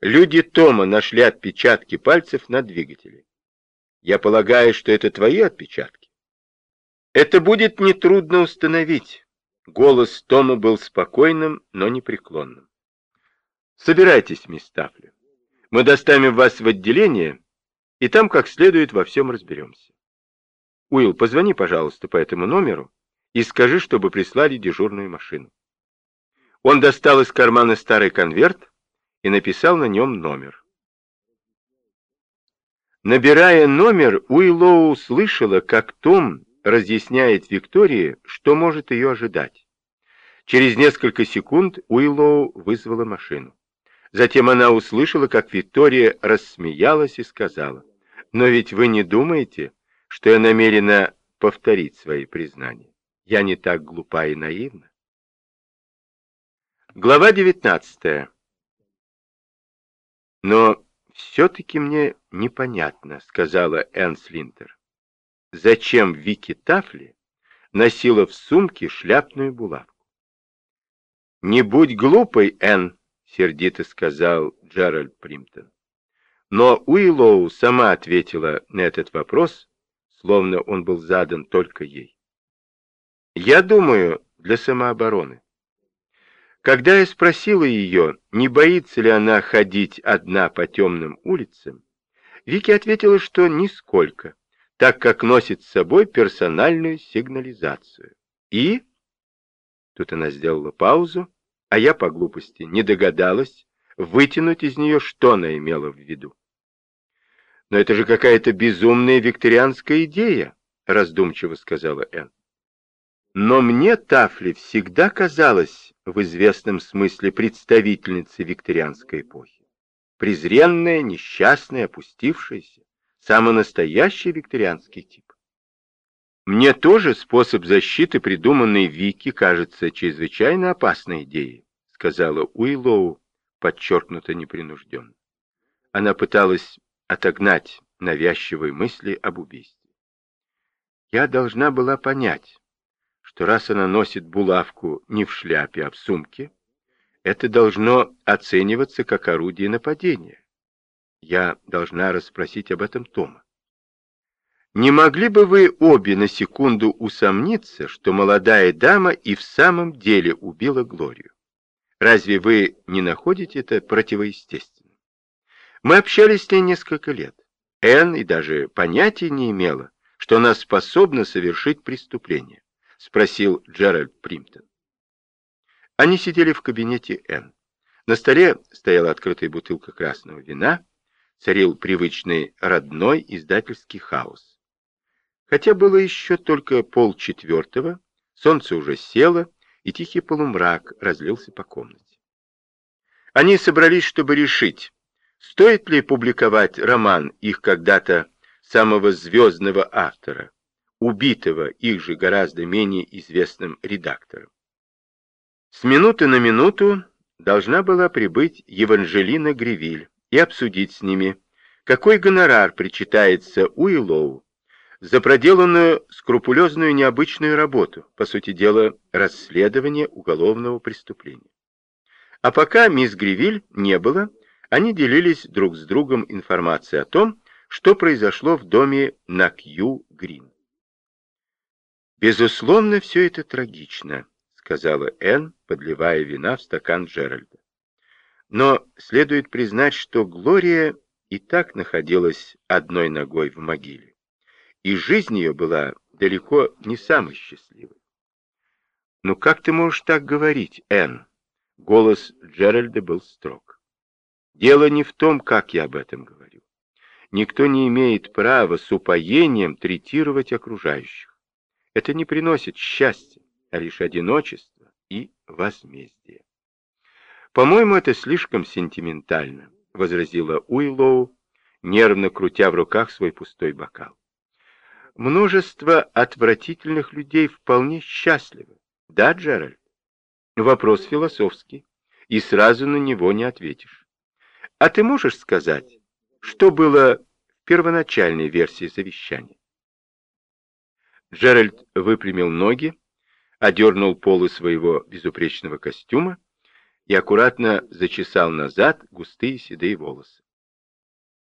Люди Тома нашли отпечатки пальцев на двигателе. Я полагаю, что это твои отпечатки. Это будет нетрудно установить. Голос Тома был спокойным, но непреклонным. Собирайтесь, мисс Тафли. Мы доставим вас в отделение, и там как следует во всем разберемся. Уилл, позвони, пожалуйста, по этому номеру и скажи, чтобы прислали дежурную машину. Он достал из кармана старый конверт и написал на нем номер. Набирая номер, Уиллоу слышала, как Том разъясняет Виктории, что может ее ожидать. Через несколько секунд Уиллоу вызвала машину. Затем она услышала, как Виктория рассмеялась и сказала, «Но ведь вы не думаете, что я намерена повторить свои признания? Я не так глупа и наивна». Глава 19. Но все-таки мне непонятно, сказала Энн Слинтер. Зачем Вики Тафли носила в сумке шляпную булавку? Не будь глупой, Энн, сердито сказал Джеральд Примтон. Но Уиллоу сама ответила на этот вопрос, словно он был задан только ей. Я думаю, для самообороны. Когда я спросила ее, не боится ли она ходить одна по темным улицам, Вики ответила, что нисколько, так как носит с собой персональную сигнализацию. И... Тут она сделала паузу, а я по глупости не догадалась вытянуть из нее, что она имела в виду. «Но это же какая-то безумная викторианская идея», — раздумчиво сказала Энн. «Но мне Тафли всегда казалось, в известном смысле представительницы викторианской эпохи. Презренная, несчастная, опустившаяся, самый настоящий викторианский тип. Мне тоже способ защиты, придуманный Вики, кажется чрезвычайно опасной идеей, сказала Уиллоу, подчеркнуто непринужденно. Она пыталась отогнать навязчивые мысли об убийстве. Я должна была понять, что раз она носит булавку не в шляпе, а в сумке, это должно оцениваться как орудие нападения. Я должна расспросить об этом Тома. Не могли бы вы обе на секунду усомниться, что молодая дама и в самом деле убила Глорию? Разве вы не находите это противоестественным? Мы общались с ней несколько лет. Энн и даже понятия не имела, что она способна совершить преступление. — спросил Джеральд Примптон. Они сидели в кабинете Энн. На столе стояла открытая бутылка красного вина, царил привычный родной издательский хаос. Хотя было еще только полчетвертого, солнце уже село, и тихий полумрак разлился по комнате. Они собрались, чтобы решить, стоит ли публиковать роман их когда-то самого звездного автора, убитого их же гораздо менее известным редактором. С минуты на минуту должна была прибыть Еванжелина Гривиль и обсудить с ними, какой гонорар причитается Уиллоу за проделанную скрупулезную необычную работу, по сути дела, расследование уголовного преступления. А пока мисс Гривиль не было, они делились друг с другом информацией о том, что произошло в доме на Кью-Грин. «Безусловно, все это трагично», — сказала Энн, подливая вина в стакан Джеральда. «Но следует признать, что Глория и так находилась одной ногой в могиле, и жизнь ее была далеко не самой счастливой». «Ну как ты можешь так говорить, Энн?» Голос Джеральда был строг. «Дело не в том, как я об этом говорю. Никто не имеет права с упоением третировать окружающих. Это не приносит счастья, а лишь одиночество и возмездие. «По-моему, это слишком сентиментально», — возразила Уиллоу, нервно крутя в руках свой пустой бокал. «Множество отвратительных людей вполне счастливы. Да, Джеральд?» Вопрос философский, и сразу на него не ответишь. А ты можешь сказать, что было в первоначальной версии завещания? Джеральд выпрямил ноги, одернул полы своего безупречного костюма и аккуратно зачесал назад густые седые волосы.